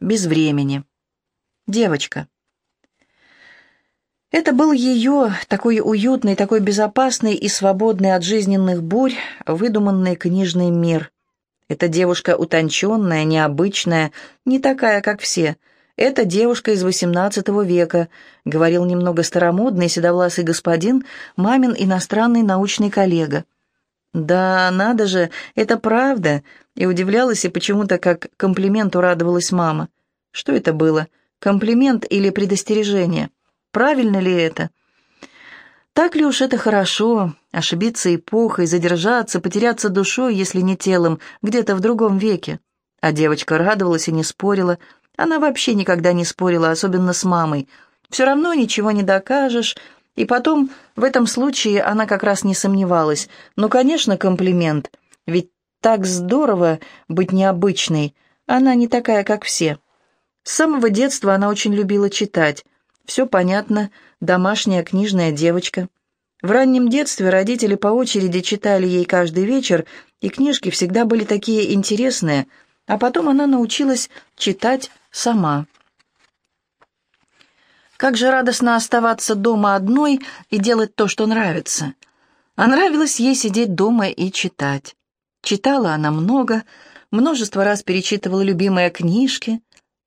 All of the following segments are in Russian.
без времени. Девочка. Это был ее такой уютный, такой безопасный и свободный от жизненных бурь, выдуманный книжный мир. Эта девушка утонченная, необычная, не такая, как все. Это девушка из XVIII века, говорил немного старомодный седовласый господин, мамин иностранный научный коллега. «Да, надо же, это правда!» И удивлялась, и почему-то как комплименту радовалась мама. Что это было? Комплимент или предостережение? Правильно ли это? Так ли уж это хорошо, ошибиться эпохой, задержаться, потеряться душой, если не телом, где-то в другом веке? А девочка радовалась и не спорила. Она вообще никогда не спорила, особенно с мамой. Все равно ничего не докажешь, и потом, в этом случае она как раз не сомневалась. Ну, конечно, комплимент. Ведь так здорово быть необычной. Она не такая, как все. С самого детства она очень любила читать. Все понятно, домашняя книжная девочка. В раннем детстве родители по очереди читали ей каждый вечер, и книжки всегда были такие интересные, а потом она научилась читать сама. Как же радостно оставаться дома одной и делать то, что нравится. А нравилось ей сидеть дома и читать. Читала она много, множество раз перечитывала любимые книжки,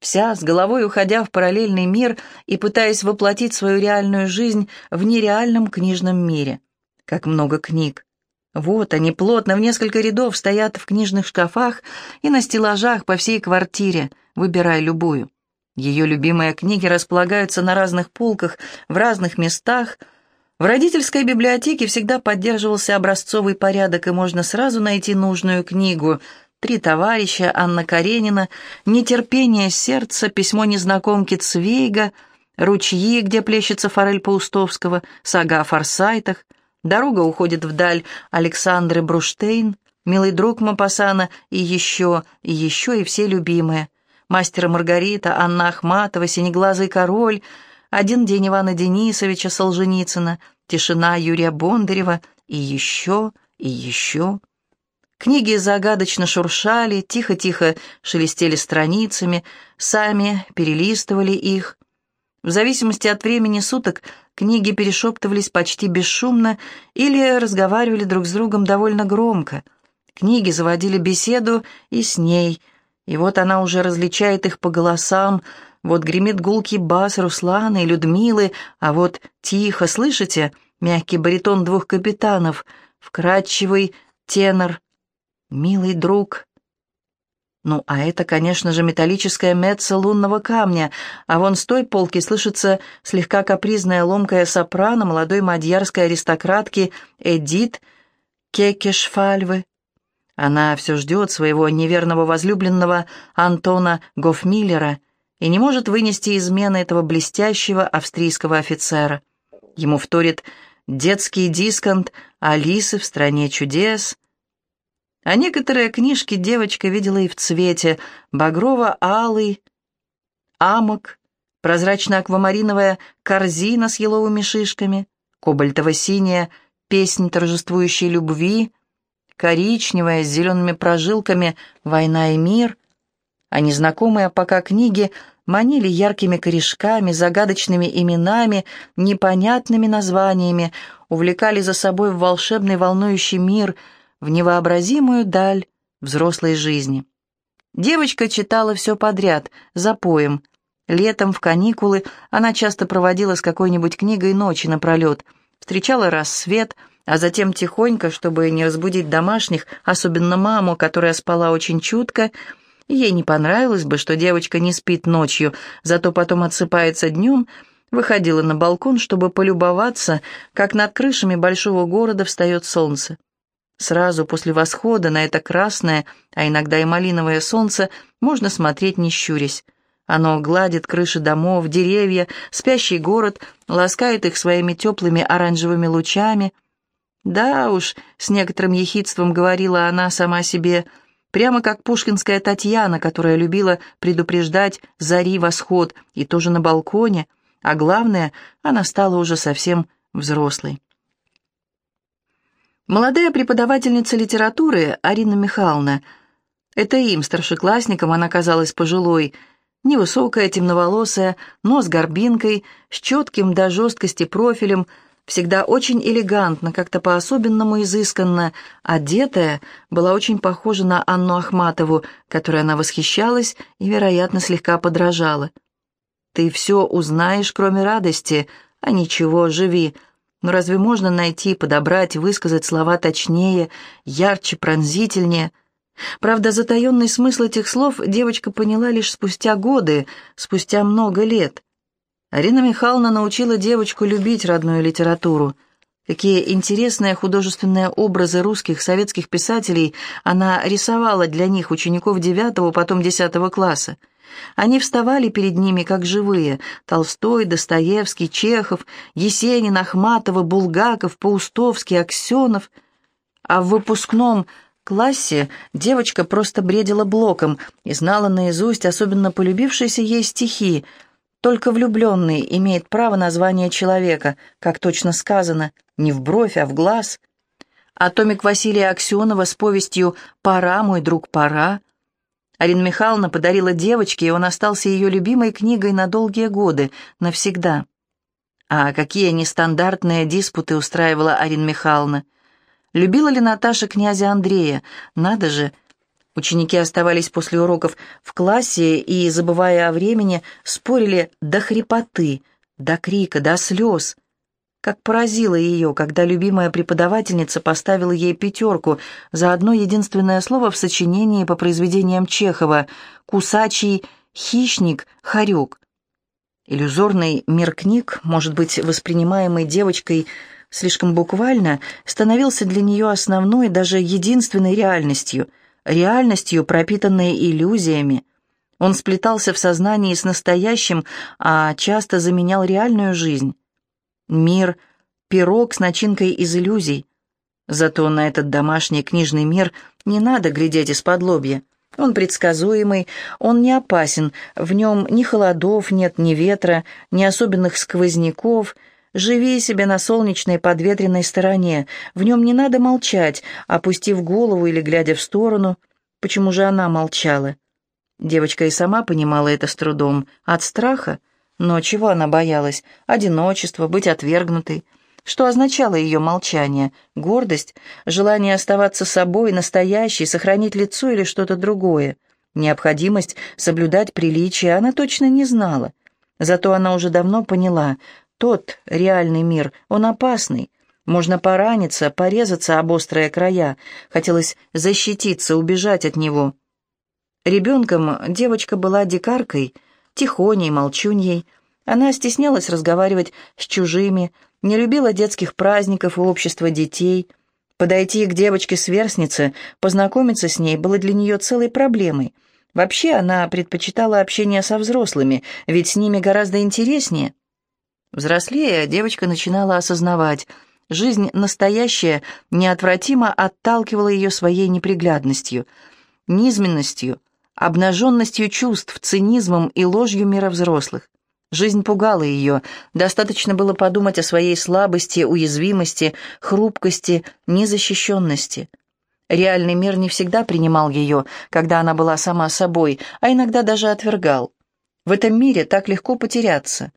вся с головой уходя в параллельный мир и пытаясь воплотить свою реальную жизнь в нереальном книжном мире. Как много книг. Вот они плотно в несколько рядов стоят в книжных шкафах и на стеллажах по всей квартире, выбирай любую. Ее любимые книги располагаются на разных полках, в разных местах. В родительской библиотеке всегда поддерживался образцовый порядок, и можно сразу найти нужную книгу. «Три товарища», Анна Каренина, «Нетерпение сердца», письмо незнакомки Цвейга, «Ручьи», где плещется форель Паустовского, «Сага о форсайтах», «Дорога уходит вдаль» Александры Бруштейн, «Милый друг Мапасана» и еще, и еще, и все любимые – мастера Маргарита, Анна Ахматова, Синеглазый король, один день Ивана Денисовича Солженицына, тишина Юрия Бондарева и еще, и еще. Книги загадочно шуршали, тихо-тихо шелестели страницами, сами перелистывали их. В зависимости от времени суток книги перешептывались почти бесшумно или разговаривали друг с другом довольно громко. Книги заводили беседу и с ней – и вот она уже различает их по голосам, вот гремит гулкий бас Руслана и Людмилы, а вот тихо, слышите, мягкий баритон двух капитанов, вкрадчивый тенор, милый друг. Ну, а это, конечно же, металлическая меца лунного камня, а вон с той полки слышится слегка капризная ломкая сопрано молодой мадьярской аристократки Эдит Кекешфальвы. Она все ждет своего неверного возлюбленного Антона Гофмиллера и не может вынести измены этого блестящего австрийского офицера. Ему вторит детский дисконт Алисы в «Стране чудес», а некоторые книжки девочка видела и в цвете багрово-алый, амок, прозрачно-аквамариновая корзина с еловыми шишками, кобальтово-синяя песнь торжествующей любви, коричневая, с зелеными прожилками «Война и мир», а незнакомые пока книги манили яркими корешками, загадочными именами, непонятными названиями, увлекали за собой в волшебный волнующий мир, в невообразимую даль взрослой жизни. Девочка читала все подряд, за поем. Летом, в каникулы, она часто проводила с какой-нибудь книгой ночи напролет, встречала рассвет — а затем тихонько, чтобы не разбудить домашних, особенно маму, которая спала очень чутко, ей не понравилось бы, что девочка не спит ночью, зато потом отсыпается днем, выходила на балкон, чтобы полюбоваться, как над крышами большого города встает солнце. Сразу после восхода на это красное, а иногда и малиновое солнце можно смотреть не щурясь. Оно гладит крыши домов, деревья, спящий город, ласкает их своими теплыми оранжевыми лучами — да уж, с некоторым ехидством говорила она сама себе, прямо как пушкинская Татьяна, которая любила предупреждать зари восход, и тоже на балконе, а главное, она стала уже совсем взрослой. Молодая преподавательница литературы Арина Михайловна, это им, старшеклассникам, она казалась пожилой, Невысокая, темноволосая, нос горбинкой, с четким до жесткости профилем, всегда очень элегантно, как-то по-особенному изысканно, одетая, была очень похожа на Анну Ахматову, которой она восхищалась и, вероятно, слегка подражала. «Ты все узнаешь, кроме радости, а ничего, живи», но разве можно найти, подобрать, высказать слова точнее, ярче, пронзительнее? Правда, затаенный смысл этих слов девочка поняла лишь спустя годы, спустя много лет. Арина Михайловна научила девочку любить родную литературу. Какие интересные художественные образы русских советских писателей она рисовала для них, учеников девятого, потом десятого класса. Они вставали перед ними как живые — Толстой, Достоевский, Чехов, Есенин, Ахматова, Булгаков, Паустовский, Аксенов. А в выпускном классе девочка просто бредила блоком и знала наизусть особенно полюбившиеся ей стихи. Только влюбленный имеет право на звание человека, как точно сказано, не в бровь, а в глаз. А томик Василия Аксенова с повестью «Пора, мой друг, пора» Арина Михайловна подарила девочке, и он остался ее любимой книгой на долгие годы, навсегда. А какие нестандартные диспуты устраивала Арина Михайловна. Любила ли Наташа князя Андрея? Надо же! Ученики оставались после уроков в классе и, забывая о времени, спорили до хрипоты, до крика, до слез — как поразило ее, когда любимая преподавательница поставила ей пятерку за одно единственное слово в сочинении по произведениям Чехова «Кусачий хищник хорек». Иллюзорный мир книг, может быть, воспринимаемый девочкой слишком буквально, становился для нее основной, даже единственной реальностью, реальностью, пропитанной иллюзиями. Он сплетался в сознании с настоящим, а часто заменял реальную жизнь. Мир — пирог с начинкой из иллюзий. Зато на этот домашний книжный мир не надо глядеть из-под лобья. Он предсказуемый, он не опасен, в нем ни холодов нет, ни ветра, ни особенных сквозняков. Живи себе на солнечной подветренной стороне, в нем не надо молчать, опустив голову или глядя в сторону. Почему же она молчала? Девочка и сама понимала это с трудом. От страха? Но чего она боялась? Одиночество, быть отвергнутой. Что означало ее молчание? Гордость? Желание оставаться собой, настоящей, сохранить лицо или что-то другое? Необходимость соблюдать приличие она точно не знала. Зато она уже давно поняла, тот реальный мир, он опасный. Можно пораниться, порезаться об острые края. Хотелось защититься, убежать от него. Ребенком девочка была дикаркой — тихоней, молчуньей. Она стеснялась разговаривать с чужими, не любила детских праздников и общества детей. Подойти к девочке-сверстнице, познакомиться с ней было для нее целой проблемой. Вообще она предпочитала общение со взрослыми, ведь с ними гораздо интереснее. Взрослея, девочка начинала осознавать, жизнь настоящая неотвратимо отталкивала ее своей неприглядностью, низменностью, обнаженностью чувств, цинизмом и ложью мира взрослых. Жизнь пугала ее, достаточно было подумать о своей слабости, уязвимости, хрупкости, незащищенности. Реальный мир не всегда принимал ее, когда она была сама собой, а иногда даже отвергал. В этом мире так легко потеряться.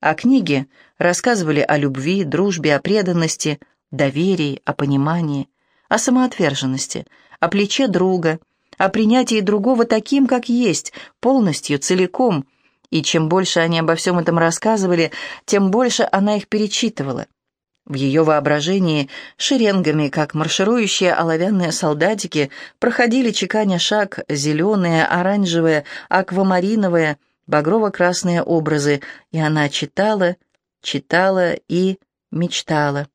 А книги рассказывали о любви, дружбе, о преданности, доверии, о понимании, о самоотверженности, о плече друга – о принятии другого таким, как есть, полностью, целиком. И чем больше они обо всем этом рассказывали, тем больше она их перечитывала. В ее воображении шеренгами, как марширующие оловянные солдатики, проходили чеканя шаг зеленые, оранжевые, аквамариновые, багрово-красные образы, и она читала, читала и мечтала.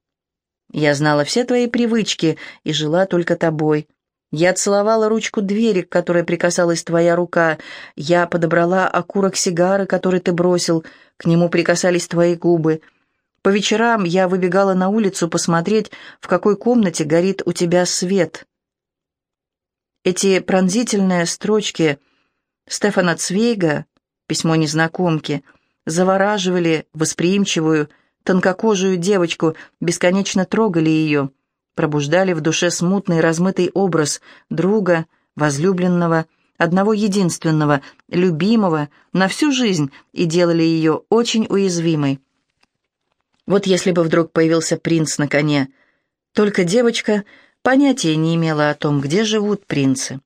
«Я знала все твои привычки и жила только тобой. Я целовала ручку двери, к которой прикасалась твоя рука. Я подобрала окурок сигары, который ты бросил. К нему прикасались твои губы. По вечерам я выбегала на улицу посмотреть, в какой комнате горит у тебя свет. Эти пронзительные строчки Стефана Цвейга, письмо незнакомки, завораживали восприимчивую, тонкокожую девочку, бесконечно трогали ее — пробуждали в душе смутный размытый образ друга, возлюбленного, одного единственного, любимого, на всю жизнь и делали ее очень уязвимой. Вот если бы вдруг появился принц на коне, только девочка понятия не имела о том, где живут принцы.